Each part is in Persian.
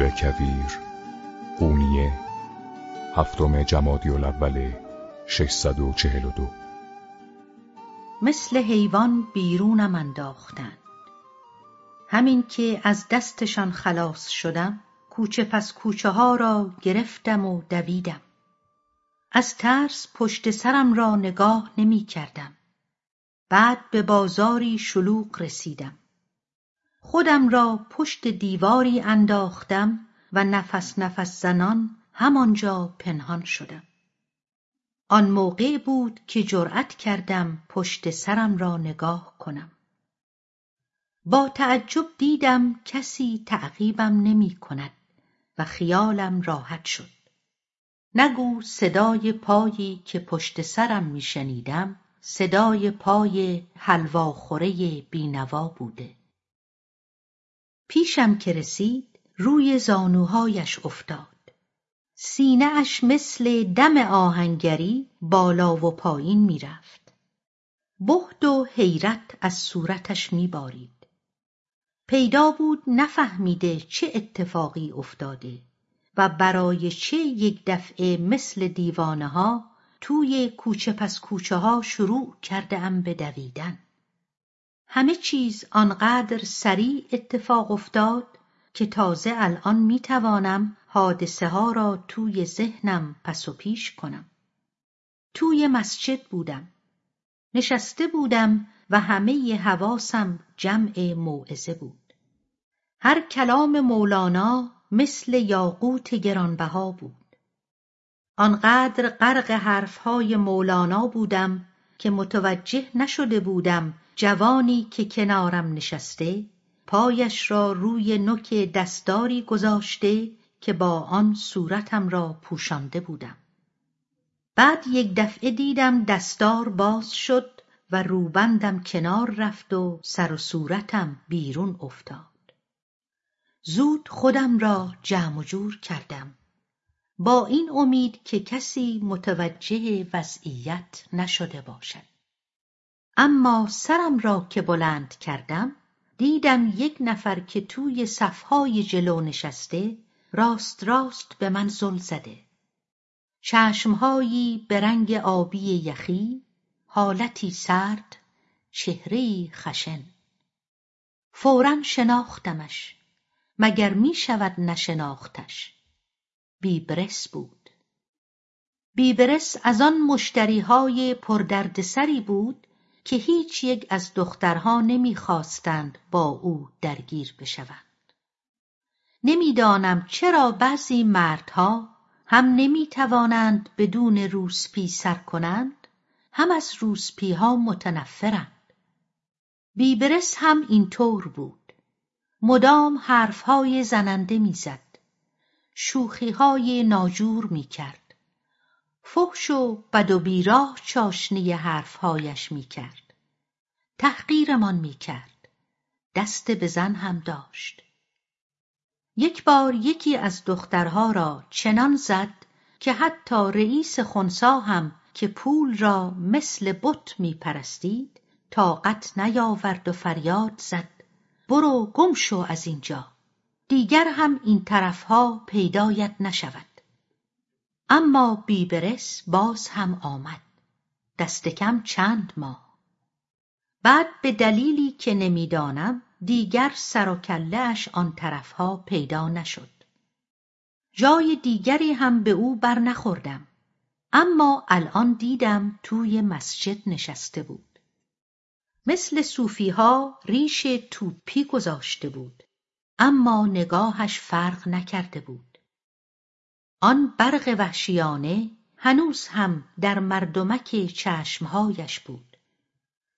گل کویر قونیه هفتم جمادی الاول 642 مثل حیوان بیرونم انداختند همین که از دستشان خلاص شدم کوچه پس کوچه ها را گرفتم و دویدم. از ترس پشت سرم را نگاه نمی کردم بعد به بازاری شلوغ رسیدم. خودم را پشت دیواری انداختم و نفس نفس زنان همانجا پنهان شدم. آن موقع بود که جرأت کردم پشت سرم را نگاه کنم. با تعجب دیدم کسی تعقیبم نمی کند و خیالم راحت شد. نگو صدای پایی که پشت سرم می شنیدم صدای پای حلواخوره بینوا بوده. پیشم که رسید روی زانوهایش افتاد. سینه اش مثل دم آهنگری بالا و پایین می‌رفت. بهد و حیرت از صورتش میبارید. پیدا بود نفهمیده چه اتفاقی افتاده و برای چه یک دفعه مثل دیوانه ها توی کوچه پس کوچه ها شروع کرده ام به دویدن. همه چیز آنقدر سریع اتفاق افتاد که تازه الان می توانم حادثه ها را توی ذهنم پس و پیش کنم. توی مسجد بودم. نشسته بودم و همه حواسم جمع موعظه بود. هر کلام مولانا مثل یاقوت گرانبها بود. آنقدر غرق حرفهای مولانا بودم که متوجه نشده بودم جوانی که کنارم نشسته پایش را روی نوک دستاری گذاشته که با آن صورتم را پوشانده بودم. بعد یک دفعه دیدم دستار باز شد و روبندم کنار رفت و سر و صورتم بیرون افتاد. زود خودم را جمع و جور کردم. با این امید که کسی متوجه وضعیت نشده باشد. اما سرم را که بلند کردم دیدم یک نفر که توی صفهای جلو نشسته راست راست به من زل زده. چشمهایی به رنگ آبی یخی حالتی سرد چهرهای خشن. فورا شناختمش مگر می شود نشناختش. بیبرس بود. بیبرس از آن مشتریهای پردردسری بود که هیچ یک از دخترها نمی‌خواستند با او درگیر بشوند. نمی‌دانم چرا بعضی مردها هم نمی‌توانند بدون روسپی سر کنند هم از روسپیها متنفرند. بیبرس هم اینطور بود. مدام حرفهای زننده می‌زد. شوخیهای ناجور می‌کرد. فحش و بد و بیراه چاشنی حرفهایش می‌کرد. تحقیرمان می‌کرد. دست به زن هم داشت. یک بار یکی از دخترها را چنان زد که حتی رئیس خونسا هم که پول را مثل بت میپرستید طاقت نیاورد و فریاد زد. برو گم شو از اینجا. دیگر هم این طرفها پیدایت نشود. اما بیبرس باز هم آمد. دست کم چند ماه. بعد به دلیلی که نمی‌دانم دیگر سر و اش آن طرفها پیدا نشد. جای دیگری هم به او بر نخوردم اما الان دیدم توی مسجد نشسته بود. مثل صوفیها ریش توپی گذاشته بود. اما نگاهش فرق نکرده بود. آن برق وحشیانه هنوز هم در مردمک چشمهایش بود.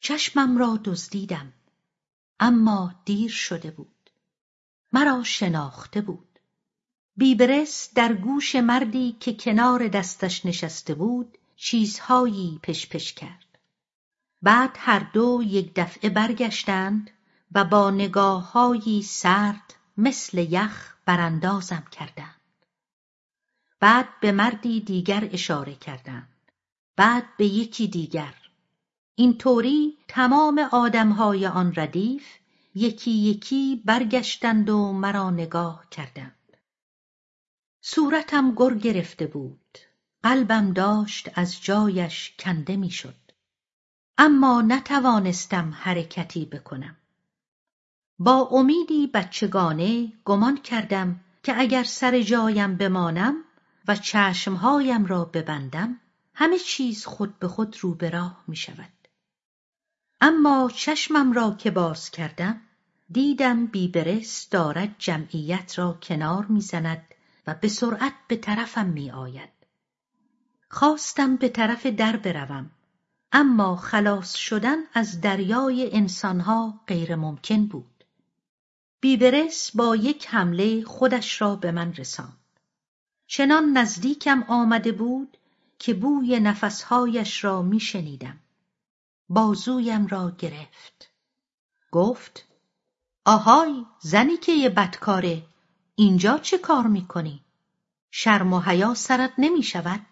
چشمم را دزدیدم اما دیر شده بود. مرا شناخته بود. بیبرس در گوش مردی که کنار دستش نشسته بود چیزهایی پشپش کرد. بعد هر دو یک دفعه برگشتند و با نگاههایی سرد مثل یخ براندازم کردند. بعد به مردی دیگر اشاره کردند. بعد به یکی دیگر. اینطوری تمام آدمهای آن ردیف یکی یکی برگشتند و مرا نگاه کردند. صورتم گر گرفته بود. قلبم داشت از جایش کنده می‌شد. اما نتوانستم حرکتی بکنم. با امیدی بچگانه گمان کردم که اگر سر جایم بمانم و چشمهایم را ببندم همه چیز خود به خود رو به راه می شود. اما چشمم را که باز کردم دیدم بیبرس دارد جمعیت را کنار می‌زند و به سرعت به طرفم می آید. خواستم به طرف در بروم اما خلاص شدن از دریای انسانها غیر ممکن بود. بیبرس با یک حمله خودش را به من رساند. چنان نزدیکم آمده بود که بوی نفسهایش را می شنیدم. بازویم را گرفت. گفت آهای زنی که یه بدکاره اینجا چه کار می‌کنی؟ شرم و حیا سرت نمی شود؟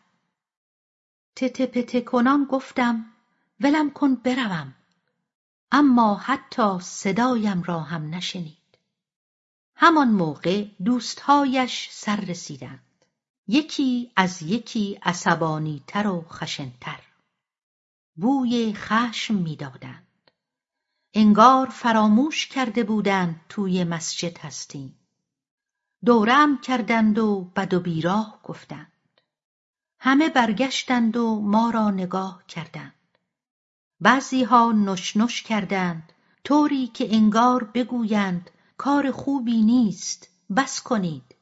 تته کنان گفتم ولم کن بروم اما حتی صدایم را هم نشنید همان موقع دوستهایش سر رسیدند یکی از یکی عصبانیتر و خشنتر. بوی خشم می‌دادند. انگار فراموش کرده بودند توی مسجد هستیم. دورم کردند و بد و بیراه گفتند. همه برگشتند و ما را نگاه کردند. بعضیها نش کردند. طوری که انگار بگویند کار خوبی نیست بس کنید.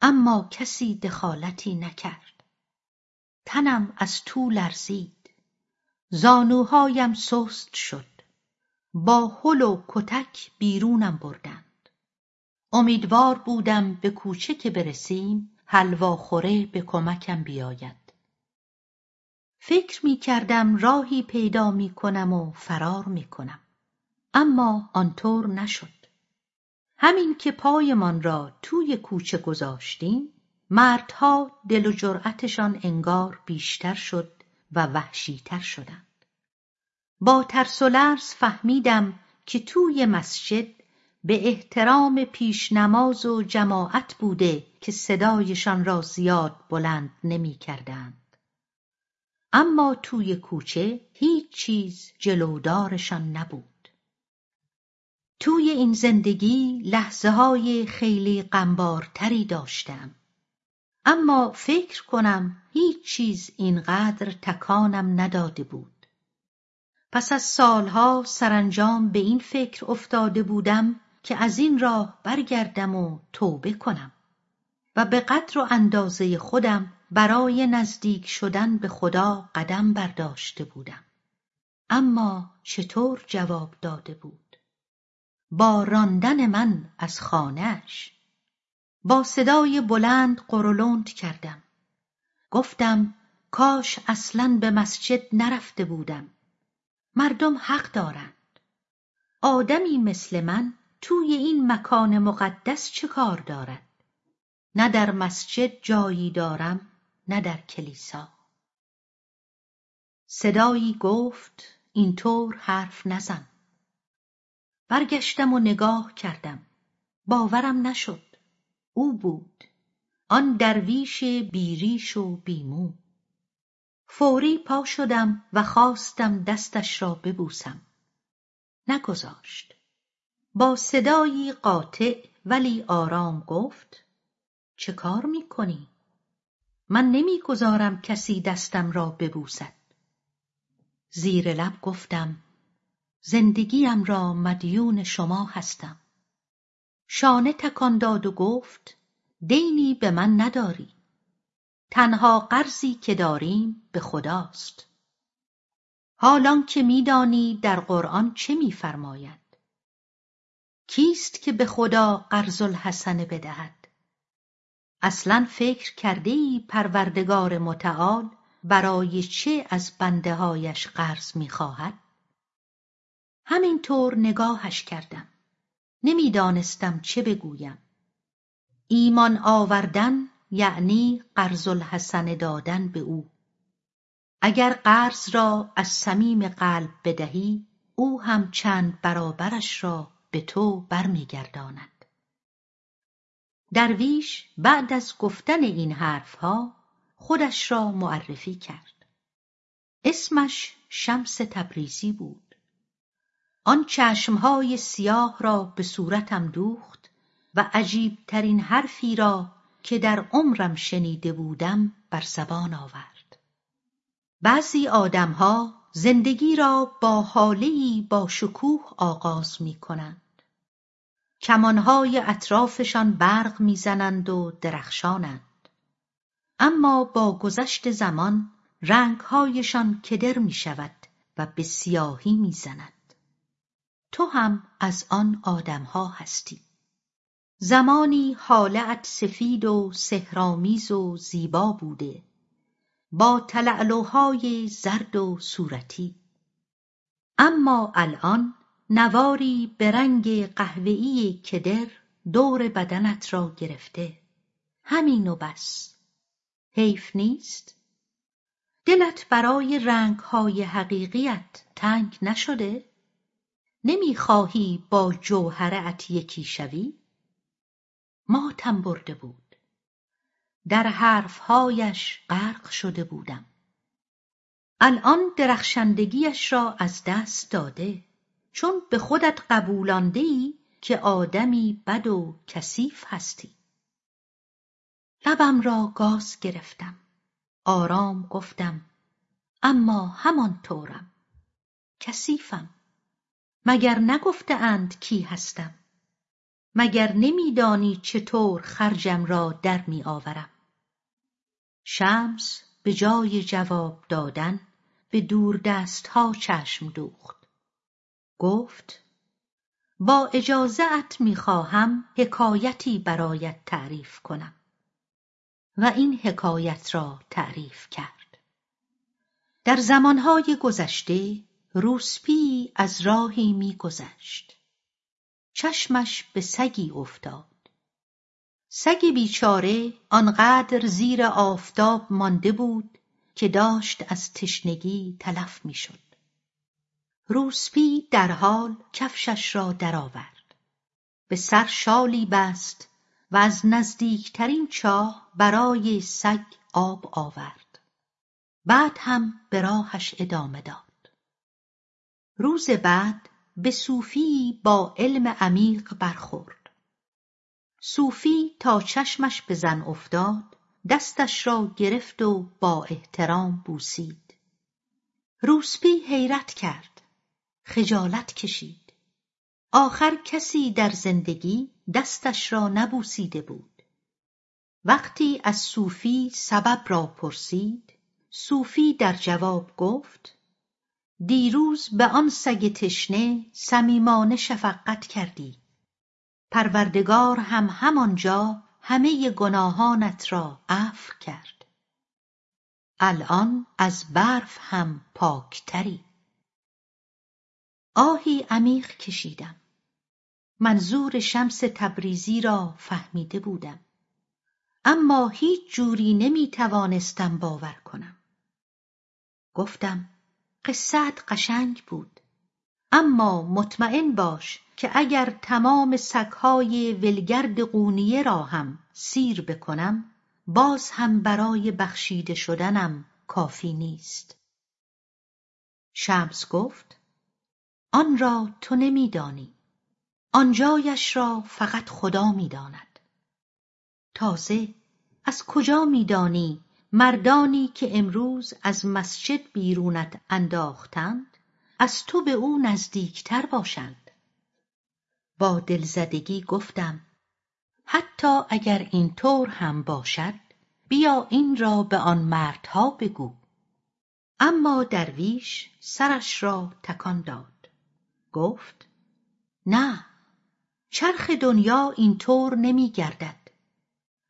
اما کسی دخالتی نکرد. تنم از تو لرزید. زانوهایم سست شد. با هل و کتک بیرونم بردند. امیدوار بودم به کوچه که برسیم حلواخوره به کمکم بیاید. فکر می کردم راهی پیدا می کنم و فرار می کنم. اما آنطور نشد. همین که پایمان را توی کوچه گذاشتیم مردها دل و جرأتشان انگار بیشتر شد و وحشیتر شدند با ترس و لرز فهمیدم که توی مسجد به احترام پیش نماز و جماعت بوده که صدایشان را زیاد بلند نمی کردند. اما توی کوچه هیچ چیز جلودارشان نبود. توی این زندگی لحظه های خیلی قنبارتری داشتم. اما فکر کنم هیچ چیز اینقدر تکانم نداده بود. پس از سالها سرانجام به این فکر افتاده بودم که از این راه برگردم و توبه کنم و به قدر و اندازه خودم برای نزدیک شدن به خدا قدم برداشته بودم اما چطور جواب داده بود با راندن من از خانهش با صدای بلند قرولند کردم. گفتم کاش اصلا به مسجد نرفته بودم. مردم حق دارند. آدمی مثل من توی این مکان مقدس چه کار دارد؟ نه در مسجد جایی دارم نه در کلیسا. صدایی گفت اینطور حرف نزن. برگشتم و نگاه کردم. باورم نشد. او بود. آن درویش بیریش و بیمو. فوری پا شدم و خواستم دستش را ببوسم. نگذاشت. با صدایی قاطع ولی آرام گفت چه کار می کنی؟ من نمی‌گذارم کسی دستم را ببوسد. زیر لب گفتم زندگیم را مدیون شما هستم. شانه تکان داد و گفت دینی به من نداری. تنها قرضی که داریم به خداست. حالان که میدانی در قرآن چه میفرماید؟ کیست که به خدا قرض الحسنه بدهد؟ اصلا فکر کرده ای پروردگار متعال برای چه از بنده هایش قرض می‌خواهد؟ همینطور نگاهش کردم. نمی‌دانستم چه بگویم. ایمان آوردن یعنی قرض الحسنه دادن به او. اگر قرض را از صمیم قلب بدهی او هم چند برابرش را به تو برمیگرداند. درویش بعد از گفتن این حرفها خودش را معرفی کرد. اسمش شمس تبریزی بود. آن چشمهای سیاه را به صورتم دوخت و عجیبترین حرفی را که در عمرم شنیده بودم بر زبان آورد. بعضی آدمها زندگی را با حالهای با شکوه آغاز می کنند کمانهای اطرافشان برق می‌زنند و درخشانند. اما با گذشت زمان رنگهایشان کدر می شود و به سیاهی می‌زند. تو هم از آن آدمها هستی. زمانی حالت سفید و سهرامیز و زیبا بوده. با تلالوهای زرد و صورتی. اما الان نواری به رنگ قهوه‌ای کدر دور بدنت را گرفته. همین و بس. حیف نیست؟ دلت برای رنگهای حقیقیت تنگ نشده؟ نمی‌خواهی با جوهرت یکی شوی؟ ماتم برده بود. در حرفهایش غرق شده بودم. الان درخشندگیش را از دست داده. چون به خودت قبولانده که آدمی بد و کثیف هستی. لبم را گاز گرفتم. آرام گفتم اما همان طورم. کثیفم. مگر نگفته اند کی هستم؟ مگر نمیدانی چطور خرجم را در می آورم شمس به جای جواب دادن به دوردستها چشم دوخت. گفت با اجازهات می‌خواهم حکایتی برایت تعریف کنم. و این حکایت را تعریف کرد. در زمانهای گذشته روسپی از راهی میگذشت. چشمش به سگی افتاد. سگ بیچاره آنقدر زیر آفتاب مانده بود که داشت از تشنگی تلف می‌شد. روسپی در حال کفشش را درآورد. به سر شالی بست و از نزدیکترین چاه برای سگ آب آورد. بعد هم به راهش ادامه داد. روز بعد به صوفی با علم عمیق برخورد. صوفی تا چشمش به زن افتاد دستش را گرفت و با احترام بوسید. روسپی حیرت کرد خجالت کشید. آخر کسی در زندگی دستش را نبوسیده بود. وقتی از صوفی سبب را پرسید صوفی در جواب گفت دیروز به آن سگ تشنه صمیمانه شفقت کردی. پروردگار هم همانجا همه گناهانت را عفو کرد. الان از برف هم پاکتری. آهی عمیق کشیدم. منظور شمس تبریزی را فهمیده بودم. اما هیچ جوری نمی توانستم باور کنم. گفتم قصت قشنگ بود. اما مطمئن باش که اگر تمام سگهای ولگرد قونیه را هم سیر بکنم باز هم برای بخشیده شدنم کافی نیست. شمس گفت آن را تو نمیدانی. آنجایش را فقط خدا می‌داند. تازه از کجا میدانی مردانی که امروز از مسجد بیرونت انداختند از تو به او نزدیکتر باشند. با دلزدگی گفتم حتی اگر این طور هم باشد بیا این را به آن مردها بگو. اما درویش سرش را تکان داد. گفت نه چرخ دنیا اینطور نمیگردد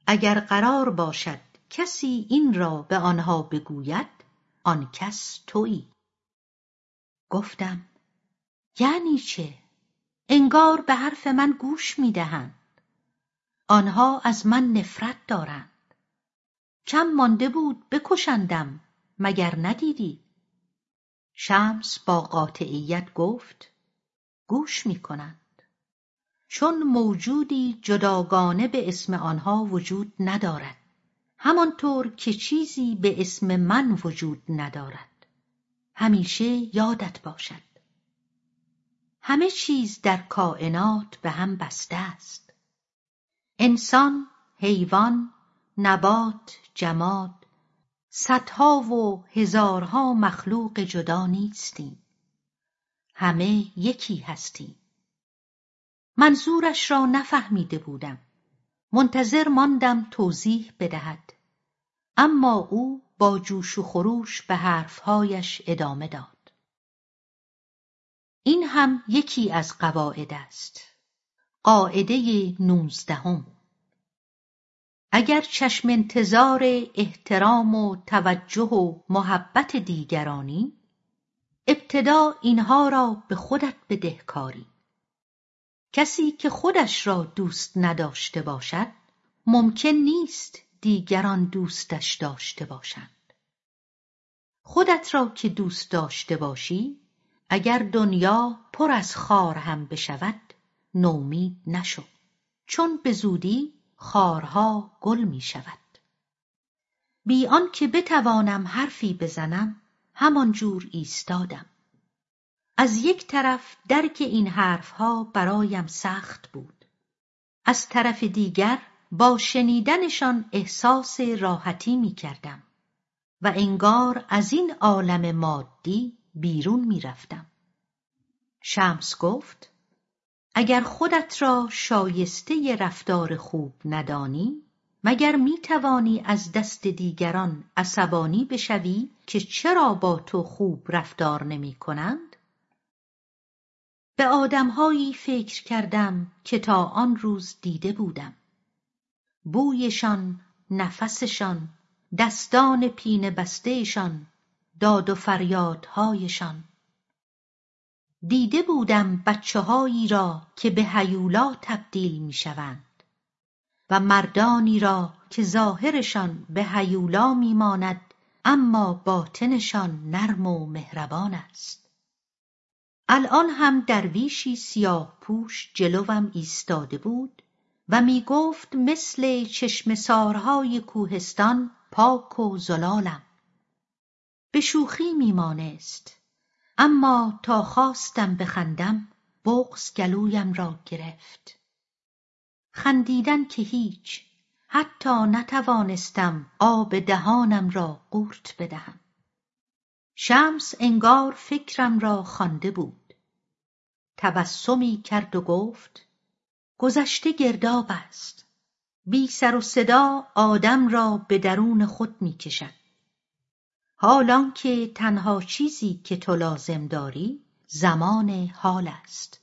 اگر قرار باشد کسی این را به آنها بگوید آن کس تویی. گفتم یعنی چه؟ انگار به حرف من گوش می‌دهند. آنها از من نفرت دارند. کم مانده بود بکشندم مگر ندیدی؟ شمس با قاطعیت گفت گوش می کنند چون موجودی جداگانه به اسم آنها وجود ندارد. همانطور که چیزی به اسم من وجود ندارد. همیشه یادت باشد. همه چیز در کائنات به هم بسته است. انسان حیوان نبات جماد صدها و هزارها مخلوق جدا نیستیم. همه یکی هستیم. منظورش را نفهمیده بودم. منتظر ماندم توضیح بدهد. اما او با جوش و خروش به حرفهایش ادامه داد. این هم یکی از قواعد است. قاعده نوزدهم. اگر چشم انتظار احترام و توجه و محبت دیگرانی ابتدا اینها را به خودت بدهکاری. کسی که خودش را دوست نداشته باشد ممکن نیست دیگران دوستش داشته باشند. خودت را که دوست داشته باشی اگر دنیا پر از خار هم بشود نومید نشو چون به زودی خارها گل می شود. بی آنکه بتوانم حرفی بزنم همانجور ایستادم. از یک طرف درک این حرفها برایم سخت بود. از طرف دیگر با شنیدنشان احساس راحتی می کردم و انگار از این عالم مادی بیرون می رفتم. شمس گفت اگر خودت را شایسته رفتار خوب ندانی مگر می توانی از دست دیگران عصبانی بشوی که چرا با تو خوب رفتار نمی کنند؟ به آدمهایی فکر کردم که تا آن روز دیده بودم بویشان نفسشان دستان پینه بستهشان داد و فریادهایشان. دیده بودم بچههایی را که به هیولا تبدیل می‌شوند و مردانی را که ظاهرشان به هیولا میماند اما باطنشان نرم و مهربان است. الان هم درویشی سیاه پوش جلوم ایستاده بود و می گفت مثل چشمسارهای کوهستان پاک و زلالم. به شوخی میمانست اما تا خواستم بخندم بغز گلویم را گرفت. خندیدن که هیچ حتی نتوانستم آب دهانم را قورت بدهم. شمس انگار فکرم را خوانده بود. تبسمی کرد و گفت گذشته گرداب است. بی سر و صدا آدم را به درون خود می‌کشد حال که تنها چیزی که تو لازم داری زمان حال است.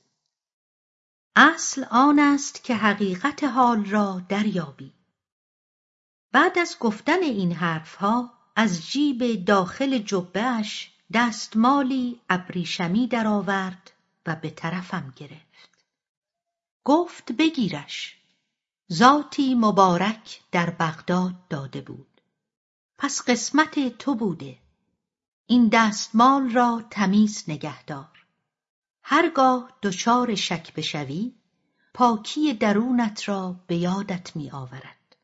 اصل آن است که حقیقت حال را دریابی. بعد از گفتن این حرفها از جیب داخل جبهش دستمالی ابریشمی درآورد و به طرفم گرفت. گفت بگیرش ذاتی مبارک در بغداد داده بود پس قسمت تو بوده این دستمال را تمیز نگهدار هرگاه دچار شک بشوی پاکی درونت را به یادت می آورد.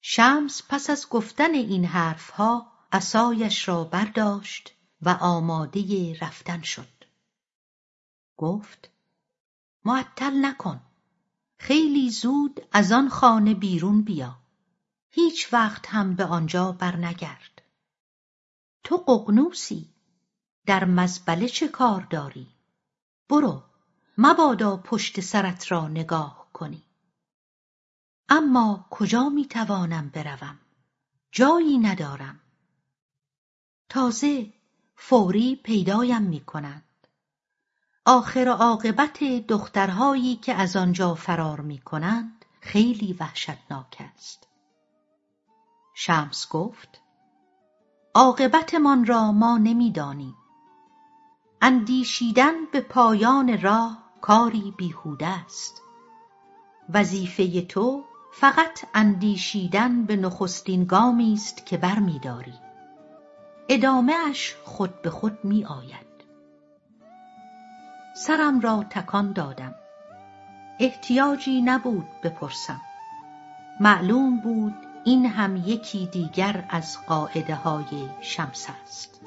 شمس پس از گفتن این حرفها عصایش را برداشت و آماده رفتن شد. گفت معطل نکن. خیلی زود از آن خانه بیرون بیا. هیچ وقت هم به آنجا برنگرد. تو ققنوسی. در مزبله چه کار داری؟ برو مبادا پشت سرت را نگاه کنی. اما کجا می‌توانم بروم؟ جایی ندارم. تازه فوری پیدایم می‌کنند آخر عاقبت دخترهایی که از آنجا فرار می‌کنند خیلی وحشتناک است. شمس گفت عاقبتمان را ما نمی‌دانیم. اندیشیدن به پایان راه کاری بیهوده است. وظیفه تو فقط اندیشیدن به نخستین گامی است که برمیداری. ادامه اش خود به خود می آید سرم را تکان دادم. احتیاجی نبود بپرسم. معلوم بود این هم یکی دیگر از قاعده های شمس است.